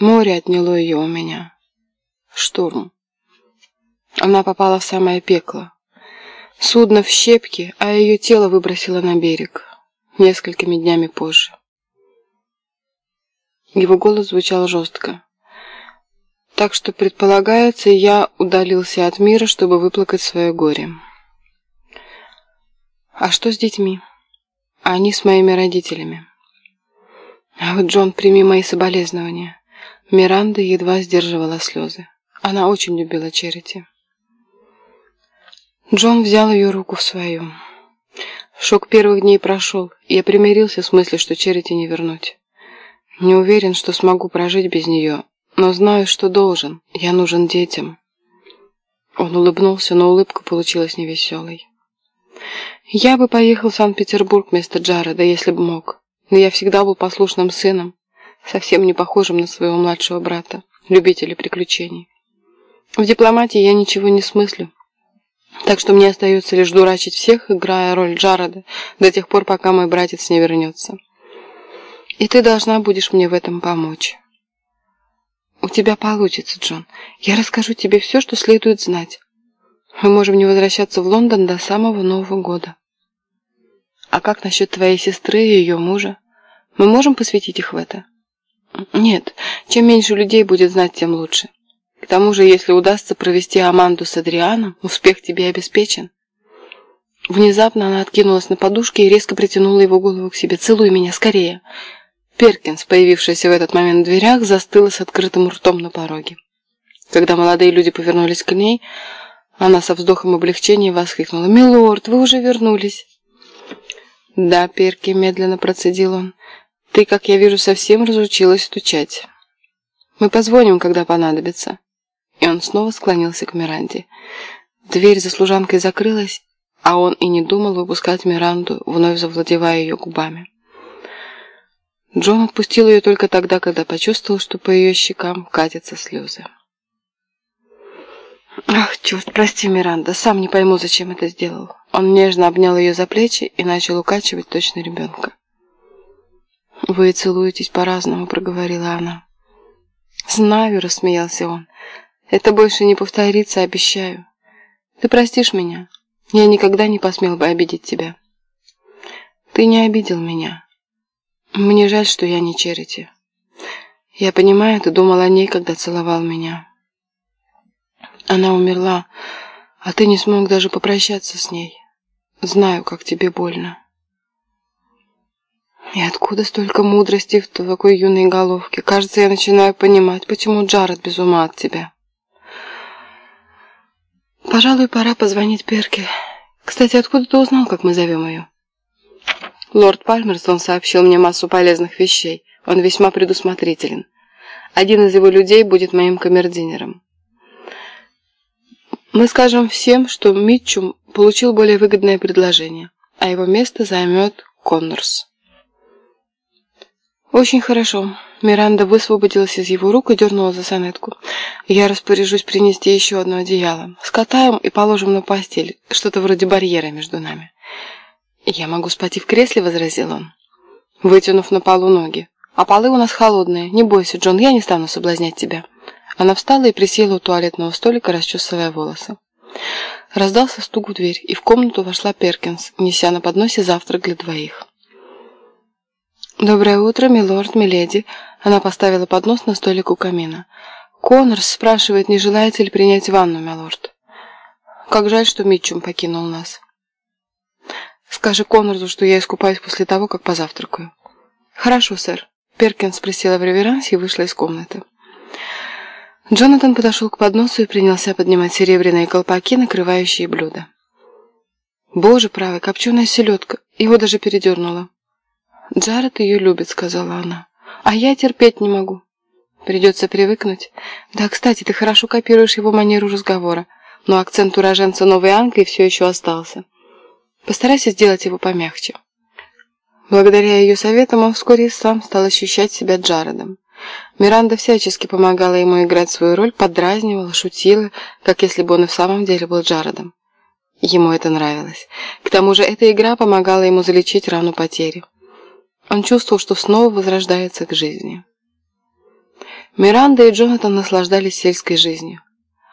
Море отняло ее у меня. Штурм. Она попала в самое пекло. Судно в щепки, а ее тело выбросило на берег. Несколькими днями позже. Его голос звучал жестко. Так что, предполагается, я удалился от мира, чтобы выплакать свое горе. А что с детьми? Они с моими родителями. А вот, Джон, прими мои соболезнования. Миранда едва сдерживала слезы. Она очень любила Черити. Джон взял ее руку в свою. Шок первых дней прошел, и я примирился с мыслью, что Черити не вернуть. Не уверен, что смогу прожить без нее, но знаю, что должен. Я нужен детям. Он улыбнулся, но улыбка получилась невеселой. Я бы поехал в Санкт-Петербург вместо Джареда, если бы мог. Но я всегда был послушным сыном, совсем не похожим на своего младшего брата, любителя приключений. В дипломатии я ничего не смыслю, так что мне остается лишь дурачить всех, играя роль Джареда, до тех пор, пока мой братец не вернется. И ты должна будешь мне в этом помочь. У тебя получится, Джон. Я расскажу тебе все, что следует знать. Мы можем не возвращаться в Лондон до самого Нового года. А как насчет твоей сестры и ее мужа? Мы можем посвятить их в это? Нет, чем меньше людей будет знать, тем лучше. К тому же, если удастся провести Аманду с Адрианом, успех тебе обеспечен. Внезапно она откинулась на подушке и резко притянула его голову к себе. «Целуй меня, скорее!» Перкинс, появившаяся в этот момент в дверях, застыла с открытым ртом на пороге. Когда молодые люди повернулись к ней, она со вздохом облегчения воскликнула. «Милорд, вы уже вернулись!» «Да, Перки», — медленно процедил он, — «ты, как я вижу, совсем разучилась стучать. Мы позвоним, когда понадобится». И он снова склонился к Миранде. Дверь за служанкой закрылась, а он и не думал выпускать Миранду, вновь завладевая ее губами. Джон отпустил ее только тогда, когда почувствовал, что по ее щекам катятся слезы. «Ах, черт, прости, Миранда, сам не пойму, зачем это сделал». Он нежно обнял ее за плечи и начал укачивать точно ребенка. «Вы целуетесь по-разному», — проговорила она. «Знаю», — рассмеялся он. «Это больше не повторится, обещаю. Ты простишь меня? Я никогда не посмел бы обидеть тебя». «Ты не обидел меня». Мне жаль, что я не Черити. Я понимаю, ты думал о ней, когда целовал меня. Она умерла, а ты не смог даже попрощаться с ней. Знаю, как тебе больно. И откуда столько мудрости в такой юной головке? Кажется, я начинаю понимать, почему Джаред без ума от тебя. Пожалуй, пора позвонить Перке. Кстати, откуда ты узнал, как мы зовем ее? Лорд Пальмерстон сообщил мне массу полезных вещей. Он весьма предусмотрителен. Один из его людей будет моим камердинером. Мы скажем всем, что Митчум получил более выгодное предложение, а его место займет Коннорс. Очень хорошо. Миранда высвободилась из его рук и дернула за сонетку. Я распоряжусь принести еще одно одеяло. Скатаем и положим на постель. Что-то вроде барьера между нами. «Я могу спать и в кресле», — возразил он, вытянув на полу ноги. «А полы у нас холодные. Не бойся, Джон, я не стану соблазнять тебя». Она встала и присела у туалетного столика, расчесывая волосы. Раздался стук в дверь, и в комнату вошла Перкинс, неся на подносе завтрак для двоих. «Доброе утро, милорд, миледи!» Она поставила поднос на столик у камина. «Коннорс спрашивает, не желаете ли принять ванну, милорд?» «Как жаль, что Митчум покинул нас». Скажи Конраду, что я искупаюсь после того, как позавтракаю. Хорошо, сэр. Перкинс присела в реверансе и вышла из комнаты. Джонатан подошел к подносу и принялся поднимать серебряные колпаки, накрывающие блюда. «Боже правый, копченая селедка! Его даже передернуло!» «Джаред ее любит», — сказала она. «А я терпеть не могу. Придется привыкнуть. Да, кстати, ты хорошо копируешь его манеру разговора, но акцент уроженца Новой Англии все еще остался». Постарайся сделать его помягче. Благодаря ее советам он вскоре сам стал ощущать себя Джаредом. Миранда всячески помогала ему играть свою роль, подразнивала, шутила, как если бы он и в самом деле был Джаредом. Ему это нравилось. К тому же эта игра помогала ему залечить рану потери. Он чувствовал, что снова возрождается к жизни. Миранда и Джонатан наслаждались сельской жизнью.